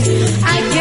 I